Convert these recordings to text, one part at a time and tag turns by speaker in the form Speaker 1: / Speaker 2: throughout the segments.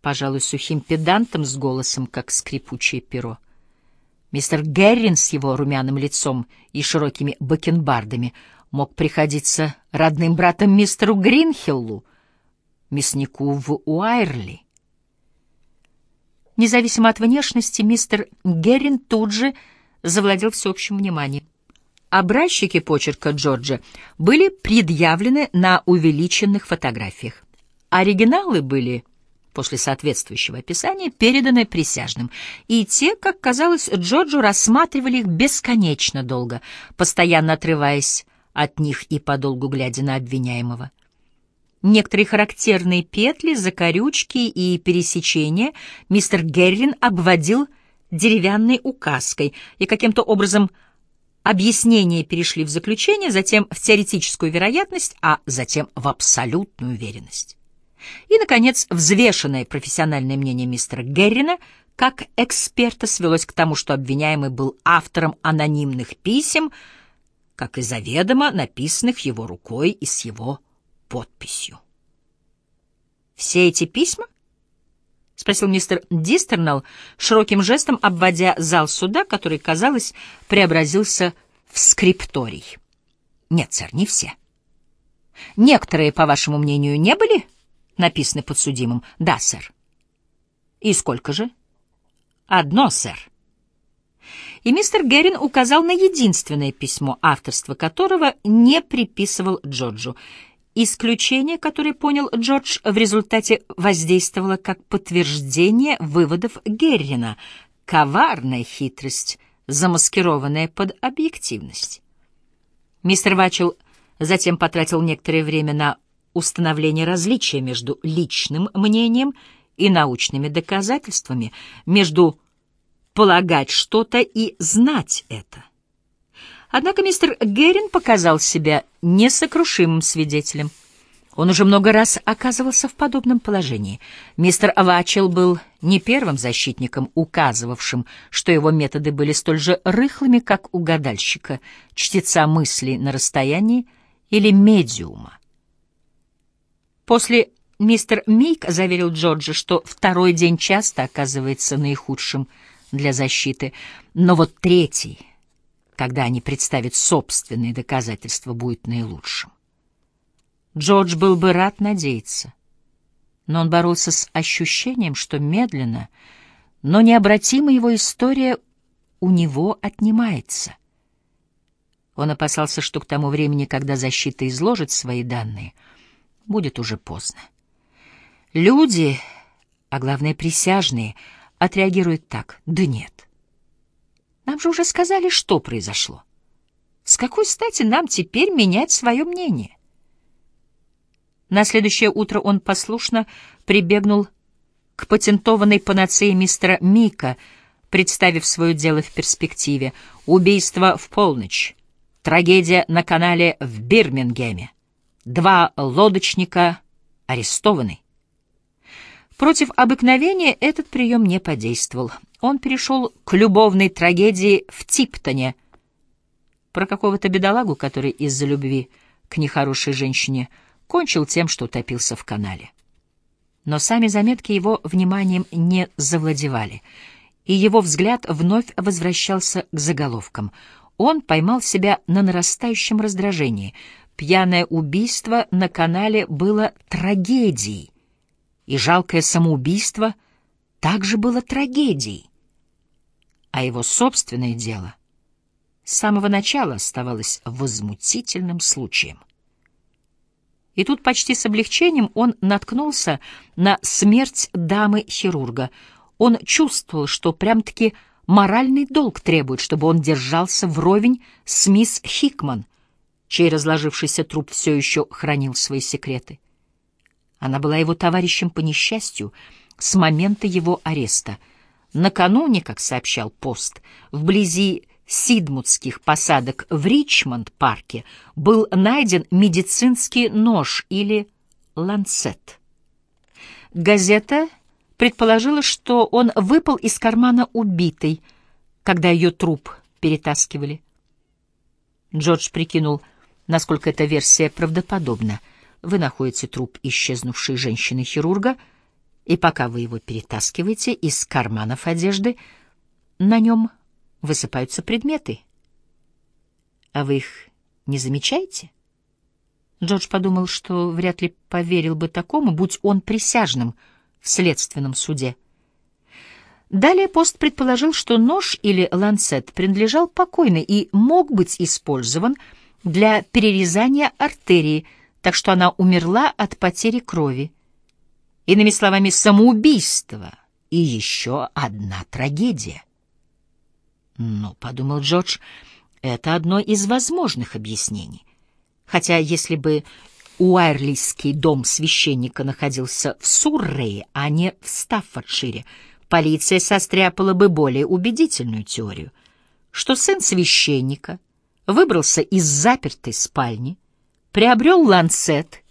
Speaker 1: пожалуй, сухим педантом с голосом, как скрипучее перо. Мистер Геррин с его румяным лицом и широкими бакенбардами мог приходиться родным братом мистеру Гринхиллу, мяснику в Уайрли. Независимо от внешности, мистер Геррин тут же завладел всеобщим вниманием. Образчики почерка Джорджа были предъявлены на увеличенных фотографиях. Оригиналы были, после соответствующего описания, переданы присяжным, и те, как казалось, Джорджу рассматривали их бесконечно долго, постоянно отрываясь от них и подолгу глядя на обвиняемого. Некоторые характерные петли, закорючки и пересечения мистер Геррин обводил деревянной указкой и каким-то образом Объяснения перешли в заключение, затем в теоретическую вероятность, а затем в абсолютную уверенность. И, наконец, взвешенное профессиональное мнение мистера Геррина как эксперта свелось к тому, что обвиняемый был автором анонимных писем, как и заведомо написанных его рукой и с его подписью. «Все эти письма?» — спросил мистер Дистернелл, широким жестом обводя зал суда, который, казалось, преобразился в скрипторий. «Нет, сэр, не все. Некоторые, по вашему мнению, не были написаны подсудимым?» «Да, сэр». «И сколько же?» «Одно, сэр». И мистер Герин указал на единственное письмо, авторство которого не приписывал Джорджу — Исключение, которое понял Джордж, в результате воздействовало как подтверждение выводов Геррина. Коварная хитрость, замаскированная под объективность. Мистер Вачел затем потратил некоторое время на установление различия между личным мнением и научными доказательствами, между полагать что-то и знать это. Однако мистер Герин показал себя несокрушимым свидетелем. Он уже много раз оказывался в подобном положении. Мистер Вачел был не первым защитником, указывавшим, что его методы были столь же рыхлыми, как у гадальщика, чтеца мыслей на расстоянии или медиума. После мистер Мик заверил Джорджа, что второй день часто оказывается наихудшим для защиты, но вот третий — когда они представят собственные доказательства, будет наилучшим. Джордж был бы рад надеяться, но он боролся с ощущением, что медленно, но необратимо его история у него отнимается. Он опасался, что к тому времени, когда защита изложит свои данные, будет уже поздно. Люди, а главное присяжные, отреагируют так «да нет». Нам же уже сказали, что произошло. С какой стати нам теперь менять свое мнение? На следующее утро он послушно прибегнул к патентованной панацеи мистера Мика, представив свое дело в перспективе. Убийство в полночь. Трагедия на канале в Бирмингеме. Два лодочника арестованы. Против обыкновения этот прием не подействовал он перешел к любовной трагедии в Типтоне про какого-то бедолагу, который из-за любви к нехорошей женщине кончил тем, что утопился в канале. Но сами заметки его вниманием не завладевали, и его взгляд вновь возвращался к заголовкам. Он поймал себя на нарастающем раздражении. Пьяное убийство на канале было трагедией, и жалкое самоубийство также было трагедией а его собственное дело с самого начала оставалось возмутительным случаем. И тут почти с облегчением он наткнулся на смерть дамы-хирурга. Он чувствовал, что прям-таки моральный долг требует, чтобы он держался вровень с мисс Хикман, чей разложившийся труп все еще хранил свои секреты. Она была его товарищем по несчастью с момента его ареста — Накануне, как сообщал пост, вблизи Сидмутских посадок в Ричмонд-парке был найден медицинский нож или ланцет. Газета предположила, что он выпал из кармана убитой, когда ее труп перетаскивали. Джордж прикинул, насколько эта версия правдоподобна. Вы находите труп исчезнувшей женщины-хирурга — И пока вы его перетаскиваете из карманов одежды, на нем высыпаются предметы. А вы их не замечаете? Джордж подумал, что вряд ли поверил бы такому, будь он присяжным в следственном суде. Далее пост предположил, что нож или ланцет принадлежал покойной и мог быть использован для перерезания артерии, так что она умерла от потери крови. Иными словами, самоубийство и еще одна трагедия. Но, — подумал Джордж, — это одно из возможных объяснений. Хотя если бы Уайрлийский дом священника находился в Суррее, а не в Стаффордшире, полиция состряпала бы более убедительную теорию, что сын священника выбрался из запертой спальни, приобрел ланцет,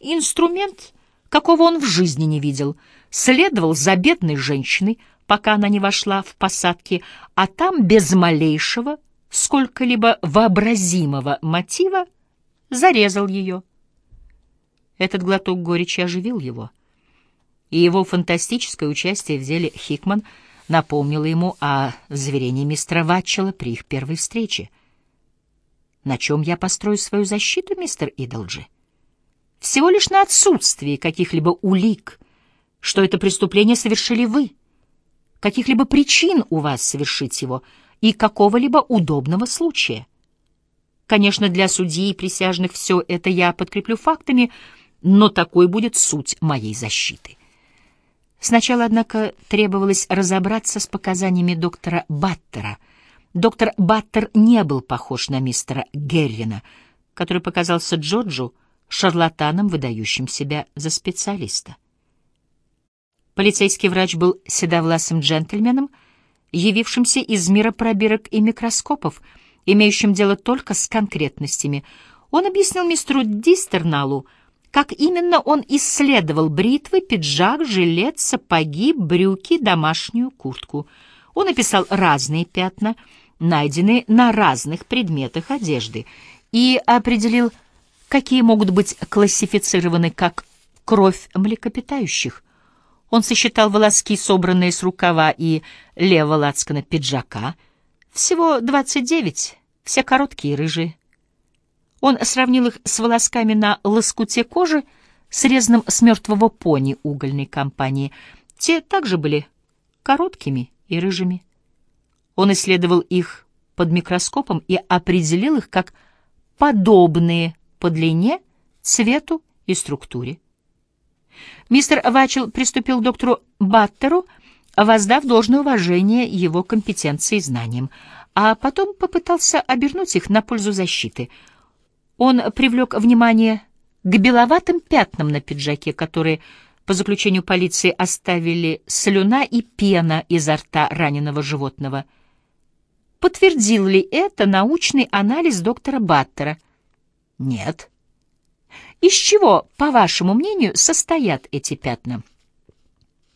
Speaker 1: инструмент, какого он в жизни не видел, следовал за бедной женщиной, пока она не вошла в посадки, а там без малейшего, сколько-либо вообразимого мотива зарезал ее. Этот глоток горечи оживил его, и его фантастическое участие в деле Хикман напомнило ему о заверении мистера Ватчела при их первой встрече. «На чем я построю свою защиту, мистер Идолджи? Всего лишь на отсутствии каких-либо улик, что это преступление совершили вы, каких-либо причин у вас совершить его и какого-либо удобного случая». Конечно, для судьи и присяжных все это я подкреплю фактами, но такой будет суть моей защиты. Сначала, однако, требовалось разобраться с показаниями доктора Баттера. Доктор Баттер не был похож на мистера Геррина, который показался Джорджу шарлатаном, выдающим себя за специалиста. Полицейский врач был седовласым джентльменом, явившимся из мира пробирок и микроскопов — имеющим дело только с конкретностями. Он объяснил мистеру Дистерналу, как именно он исследовал бритвы, пиджак, жилет, сапоги, брюки, домашнюю куртку. Он описал разные пятна, найденные на разных предметах одежды, и определил, какие могут быть классифицированы как кровь млекопитающих. Он сосчитал волоски, собранные с рукава и левого лацкана пиджака — всего двадцать девять, все короткие рыжие. Он сравнил их с волосками на лоскуте кожи, срезанным с мертвого пони угольной компании. Те также были короткими и рыжими. Он исследовал их под микроскопом и определил их как подобные по длине, цвету и структуре. Мистер Вачел приступил к доктору Баттеру, воздав должное уважение его компетенции и знаниям, а потом попытался обернуть их на пользу защиты. Он привлек внимание к беловатым пятнам на пиджаке, которые, по заключению полиции, оставили слюна и пена изо рта раненого животного. Подтвердил ли это научный анализ доктора Баттера? Нет. Из чего, по вашему мнению, состоят эти пятна?